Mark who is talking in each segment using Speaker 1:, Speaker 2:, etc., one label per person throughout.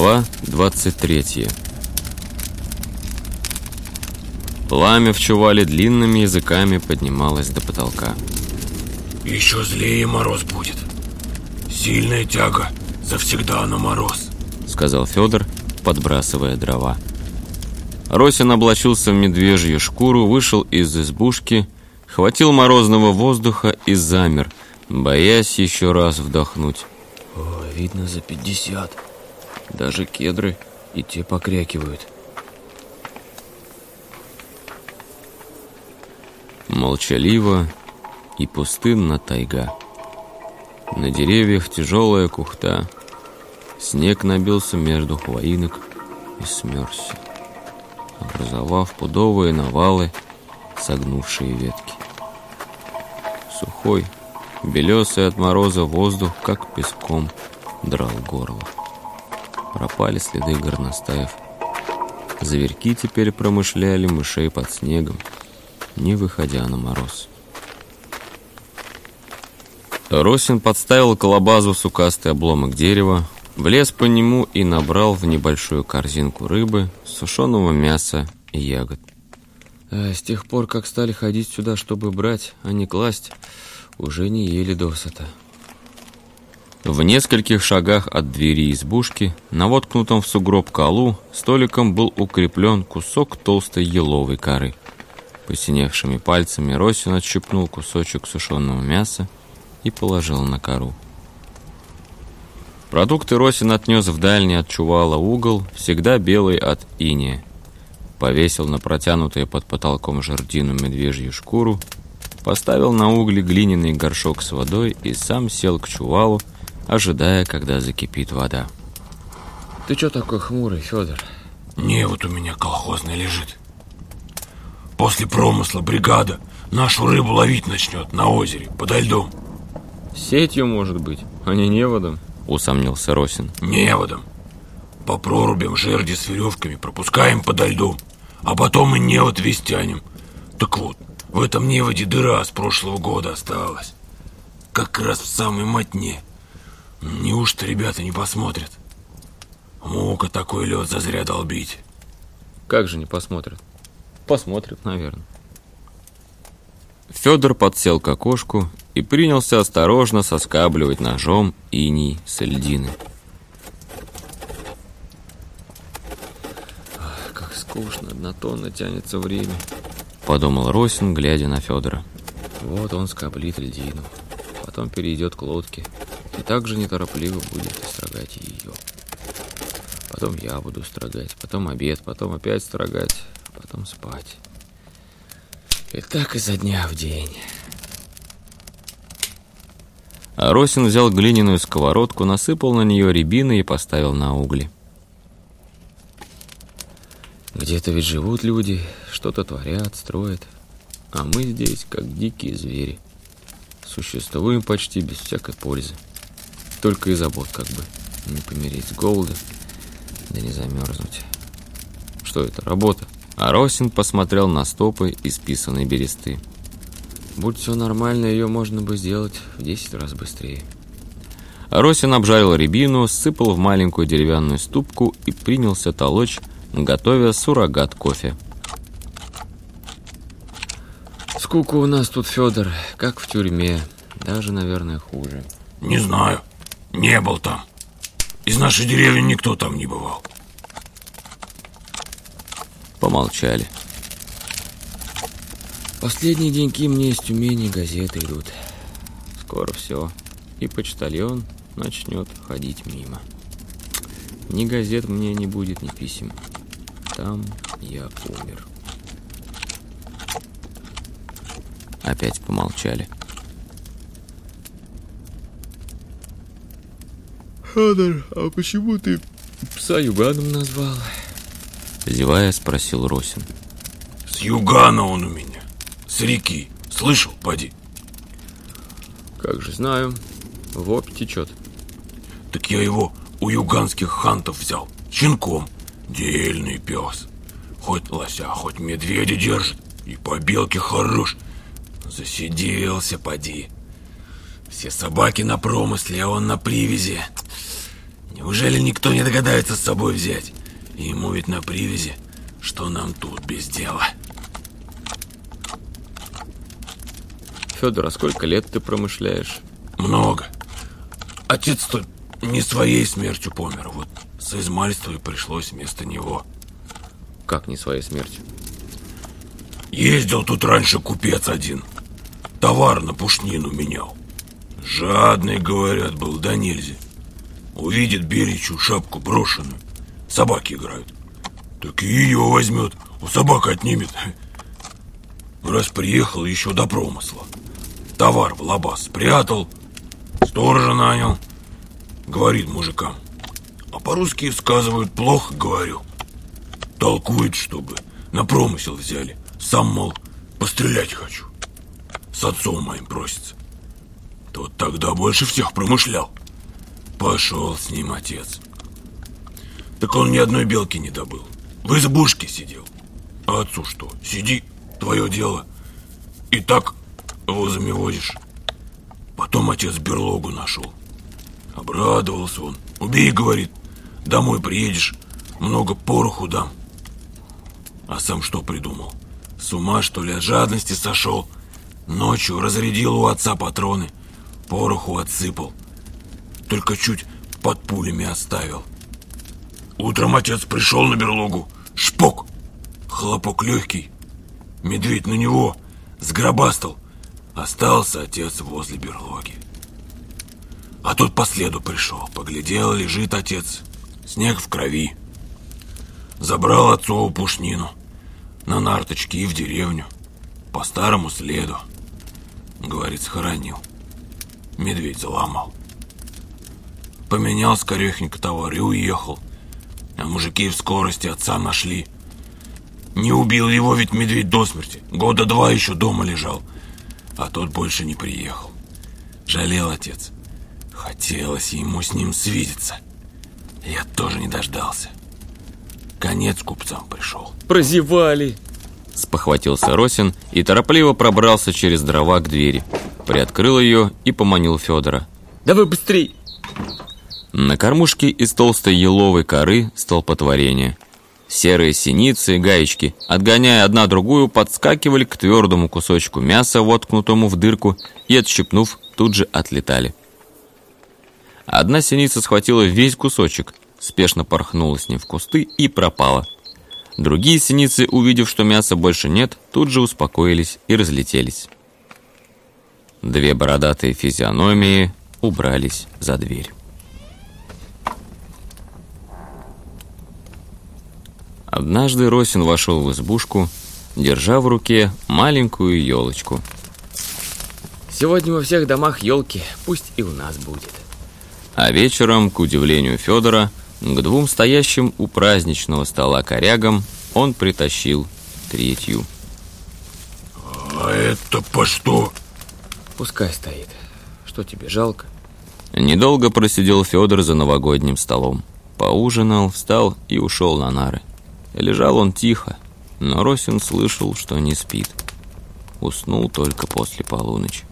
Speaker 1: Глава 23 Пламя в чувале длинными языками поднималось до потолка.
Speaker 2: Еще злее мороз будет. Сильная тяга, завсегда на мороз,
Speaker 1: сказал Федор, подбрасывая дрова. Росин облачился в медвежью шкуру, вышел из избушки, хватил морозного воздуха и замер, боясь еще раз вдохнуть.
Speaker 3: О, видно за пятьдесят. Даже кедры и те покрякивают.
Speaker 1: Молчаливо и пустынна тайга. На деревьях тяжелая кухта. Снег набился между хвоинок и смерзся, образовав пудовые навалы, согнувшие ветки. Сухой, белесый от мороза воздух, как песком, драл горло. Пропали следы горностаев. Зверьки теперь промышляли мышей под снегом, не выходя на мороз. Росин подставил колобазу сукастый обломок дерева, влез по нему и набрал в небольшую корзинку рыбы, сушеного мяса и ягод.
Speaker 3: А с тех пор, как стали ходить сюда, чтобы брать, а не класть, уже не ели досыта.
Speaker 1: В нескольких шагах от двери избушки, на воткнутом в сугроб колу, столиком был укреплен кусок толстой еловой коры. Посиневшими пальцами Росин отщипнул кусочек сушеного мяса и положил на кору. Продукты Росин отнес в дальний от чувала угол, всегда белый от иния. Повесил на протянутые под потолком жердину медвежью шкуру, поставил на угли глиняный горшок с водой и сам сел к чувалу, ожидая, когда закипит вода.
Speaker 3: Ты что такой хмурый, Федор?
Speaker 2: Не, вот у меня колхозный лежит. После промысла бригада нашу рыбу ловить начнет на озере, подо льдом.
Speaker 3: Сетью, может быть, а не неводом,
Speaker 1: усомнился Росин.
Speaker 2: Неводом. По прорубям жерди с веревками пропускаем подо льдом, а потом и невод весь тянем. Так вот, в этом неводе дыра с прошлого года осталась. Как раз в самой мотне. Неужто ребята не посмотрят? Мука такой лед зазря долбить.
Speaker 3: Как же не посмотрят? Посмотрят, наверное.
Speaker 1: Федор подсел к окошку и принялся осторожно соскабливать ножом иней с льдины.
Speaker 3: Ах, как скучно, однотонно тянется время.
Speaker 1: Подумал Росин, глядя на Федора.
Speaker 3: Вот он скоблит льдину, потом перейдет к лодке, и также неторопливо будет строгать ее. Потом я буду строгать, потом обед, потом опять строгать, потом спать. И так изо дня в день.
Speaker 1: А Росин взял глиняную сковородку, насыпал на нее рябины и поставил на угли.
Speaker 3: Где-то ведь живут люди, что-то творят, строят. А мы здесь, как дикие звери. Существуем почти без всякой пользы. Только и забот как бы не помереть с голода, да не замерзнуть. Что это, работа? А Росин посмотрел на стопы исписанной бересты. Будь все нормально, ее можно бы сделать в 10 раз быстрее.
Speaker 1: Росин обжарил рябину, сыпал в маленькую деревянную ступку и принялся толочь, готовя суррогат кофе.
Speaker 3: Скука у нас тут, Федор, как в тюрьме. Даже, наверное, хуже.
Speaker 2: Не знаю. Не был там. Из нашей деревни никто там не бывал.
Speaker 1: Помолчали.
Speaker 3: Последние деньки мне из Тюмени газеты идут. Скоро все. И почтальон начнет ходить мимо. Ни газет мне не будет, ни писем. Там я умер.
Speaker 1: Опять помолчали.
Speaker 3: Федор, а почему ты пса Юганом назвал?
Speaker 1: Зевая, спросил Росин.
Speaker 2: С Югана он у меня. С реки. Слышал, поди?
Speaker 3: Как же знаю. В опь течет.
Speaker 2: Так я его у юганских хантов взял. Щенком. Дельный пес. Хоть лося, хоть медведя держит. И по белке хорош. Засиделся, поди. Все собаки на промысле, а он на привязи. Неужели никто не догадается с собой взять? Ему ведь на привязи, что нам тут без дела.
Speaker 3: Федор, а сколько лет ты промышляешь?
Speaker 2: Много. Отец-то не своей смертью помер, вот с измальства и пришлось вместо него.
Speaker 3: Как не своей смертью?
Speaker 2: Ездил тут раньше купец один. Товар на пушнину менял. Жадный, говорят, был, да нельзя. Увидит беличью шапку брошенную. Собаки играют. Так и ее возьмет, у собак отнимет. Раз приехал еще до промысла. Товар в лабаз спрятал, сторожа нанял. Говорит мужикам. А по-русски сказывают плохо говорю. Толкует, чтобы на промысел взяли. Сам, мол, пострелять хочу. С отцом моим просится. Тот тогда больше всех промышлял. Пошел с ним отец. Так он ни одной белки не добыл. В избушке сидел. А отцу что? Сиди, твое дело. И так возами возишь. Потом отец берлогу нашел. Обрадовался он. Убей, говорит, домой приедешь, много пороху дам. А сам что придумал? С ума, что ли, от жадности сошел? Ночью разрядил у отца патроны, пороху отсыпал. Только чуть под пулями оставил. Утром отец пришел на берлогу. Шпок! Хлопок легкий. Медведь на него сгробастал. Остался отец возле берлоги. А тут по следу пришел. Поглядел, лежит отец. Снег в крови. Забрал отцову пушнину. На нарточке и в деревню. По старому следу. Говорит, схоронил. Медведь заломал. Поменял скорехненько товар и уехал. А мужики в скорости отца нашли. Не убил его ведь медведь до смерти. Года два еще дома лежал. А тот больше не приехал. Жалел отец. Хотелось ему с ним свидеться. Я тоже не дождался. Конец купцам пришел.
Speaker 3: Прозевали!
Speaker 1: Спохватился Росин и торопливо пробрался через дрова к двери. Приоткрыл ее и поманил Федора.
Speaker 3: Давай быстрей!
Speaker 1: На кормушке из толстой еловой коры столпотворение. Серые синицы и гаечки, отгоняя одна другую, подскакивали к твердому кусочку мяса, воткнутому в дырку, и, отщипнув, тут же отлетали. Одна синица схватила весь кусочек, спешно порхнула с ним в кусты и пропала. Другие синицы, увидев, что мяса больше нет, тут же успокоились и разлетелись. Две бородатые физиономии убрались за дверь. Однажды Росин вошел в избушку, держа в руке маленькую елочку.
Speaker 3: Сегодня во всех домах елки, пусть и у нас будет.
Speaker 1: А вечером, к удивлению Федора, к двум стоящим у праздничного стола корягам он притащил третью.
Speaker 2: А это по что?
Speaker 3: Пускай стоит. Что тебе, жалко?
Speaker 1: Недолго просидел Федор за новогодним столом. Поужинал, встал и ушел на нары. Лежал он тихо, но Росин слышал, что не спит. Уснул только после полуночи.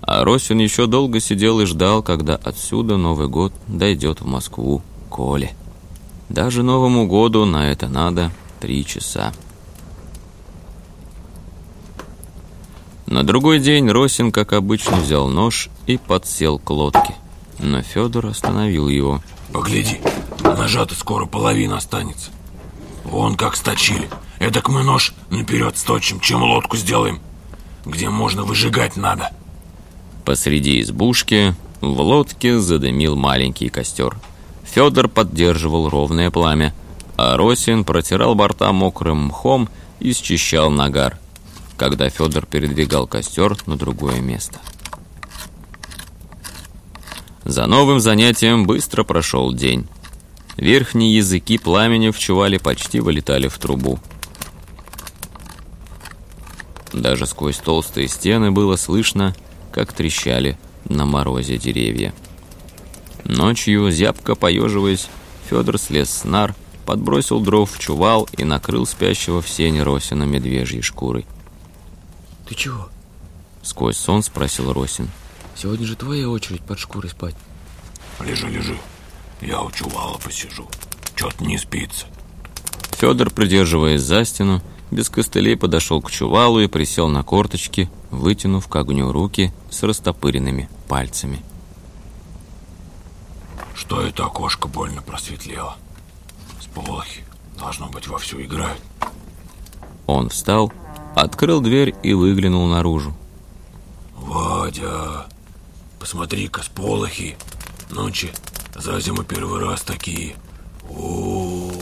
Speaker 1: А Росин еще долго сидел и ждал, когда отсюда Новый год дойдет в Москву Коле. Даже Новому году на это надо три часа. На другой день Росин, как обычно, взял нож и подсел к лодке. Но Федор остановил его.
Speaker 2: Погляди, ножа-то скоро половина останется. Вон как сточили. Эдак мы нож наперед сточим, чем лодку сделаем. Где можно выжигать надо.
Speaker 1: Посреди избушки в лодке задымил маленький костер. Федор поддерживал ровное пламя, а Росин протирал борта мокрым мхом и счищал нагар, когда Федор передвигал костер на другое место. За новым занятием быстро прошел день. Верхние языки пламени в чувале почти вылетали в трубу. Даже сквозь толстые стены было слышно, как трещали на морозе деревья. Ночью, зябко поеживаясь, Федор слез с нар, подбросил дров в чувал и накрыл спящего в сене Росина медвежьей шкурой.
Speaker 3: Ты чего?
Speaker 1: Сквозь сон спросил Росин.
Speaker 3: Сегодня же твоя очередь под шкурой спать.
Speaker 2: Лежи, лежи. Я у чувала посижу. Чё-то не спится.
Speaker 1: Федор, придерживаясь за стену, без костылей подошел к чувалу и присел на корточки, вытянув к огню руки с растопыренными пальцами.
Speaker 2: Что это окошко больно просветлело? Сполохи, должно быть, вовсю играют.
Speaker 1: Он встал, открыл дверь и выглянул наружу.
Speaker 2: Вадя, посмотри-ка, сполохи. Ночи за зиму первый раз такие. О, -о,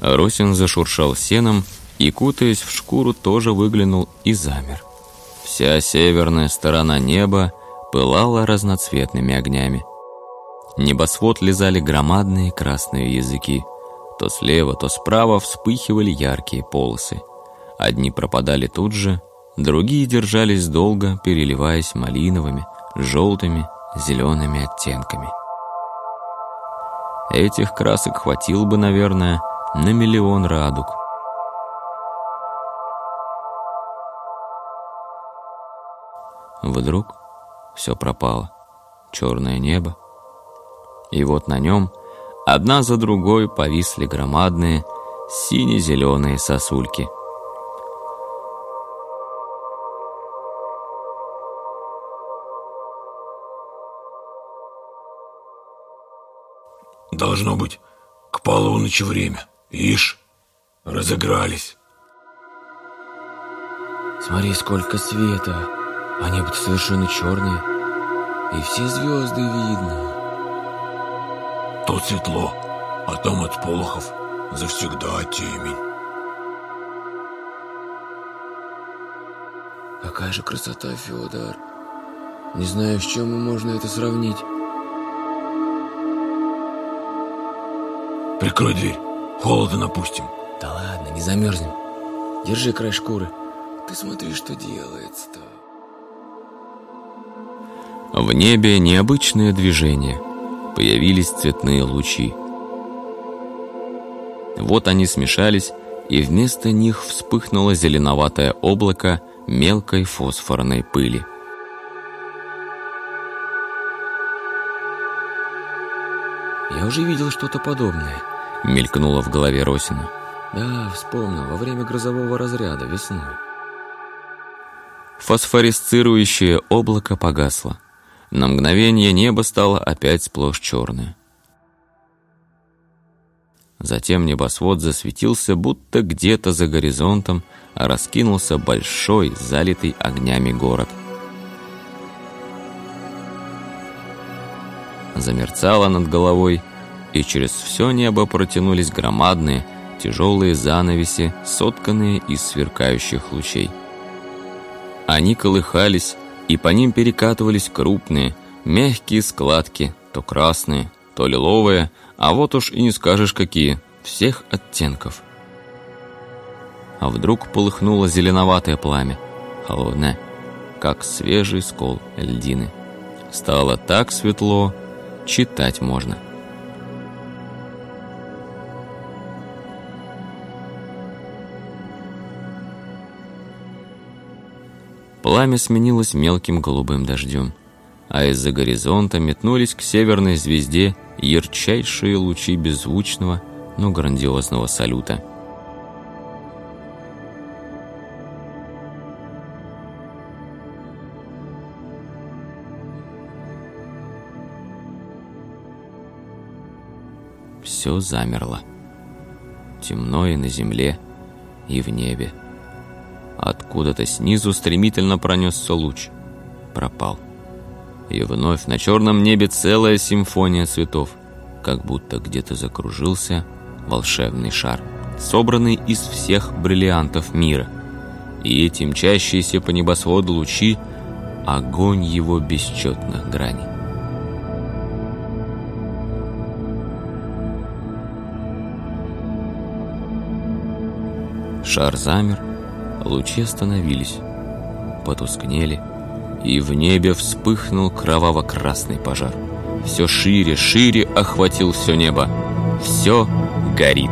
Speaker 1: -о. Росин зашуршал сеном и, кутаясь в шкуру, тоже выглянул и замер. Вся северная сторона неба пылала разноцветными огнями. Небосвод лизали громадные красные языки. То слева, то справа вспыхивали яркие полосы. Одни пропадали тут же, другие держались долго, переливаясь малиновыми, желтыми, зелеными оттенками. Этих красок хватило бы, наверное, на миллион радуг. Вдруг все пропало. Черное небо. И вот на нем одна за другой повисли громадные сине-зеленые сосульки.
Speaker 2: Должно быть, к полуночи время. Ишь, разыгрались.
Speaker 3: Смотри, сколько света, а небо совершенно черное, и все звезды видно.
Speaker 2: Тут светло, а там от сполохов завсегда темень.
Speaker 3: Какая же красота, Федор. Не знаю, с чем можно это сравнить.
Speaker 2: Прикрой дверь, холода напустим.
Speaker 3: Да ладно, не замерзнем. Держи край шкуры. Ты смотри, что делается-то.
Speaker 1: В небе необычное движение. Появились цветные лучи. Вот они смешались, и вместо них вспыхнуло зеленоватое облако мелкой фосфорной пыли.
Speaker 3: Я уже видел что-то подобное
Speaker 1: мелькнуло в голове Росина.
Speaker 3: Да, вспомнил, во время грозового разряда весной.
Speaker 1: Фосфорисцирующее облако погасло. На мгновение небо стало опять сплошь черное. Затем небосвод засветился, будто где-то за горизонтом раскинулся большой, залитый огнями город. Замерцало над головой и через все небо протянулись громадные, тяжелые занавеси, сотканные из сверкающих лучей. Они колыхались, и по ним перекатывались крупные, мягкие складки, то красные, то лиловые, а вот уж и не скажешь какие, всех оттенков. А вдруг полыхнуло зеленоватое пламя, холодное, как свежий скол льдины. Стало так светло, читать можно. Пламя сменилось мелким голубым дождем, а из-за горизонта метнулись к северной звезде ярчайшие лучи беззвучного, но грандиозного салюта. Все замерло. Темно и на земле, и в небе. Откуда-то снизу стремительно пронесся луч. Пропал. И вновь на черном небе целая симфония цветов, как будто где-то закружился волшебный шар, собранный из всех бриллиантов мира. И эти мчащиеся по небосводу лучи — огонь его бесчетных граней. Шар замер, Лучи остановились, потускнели, и в небе вспыхнул кроваво-красный пожар. Все шире, шире охватил все небо. Все горит.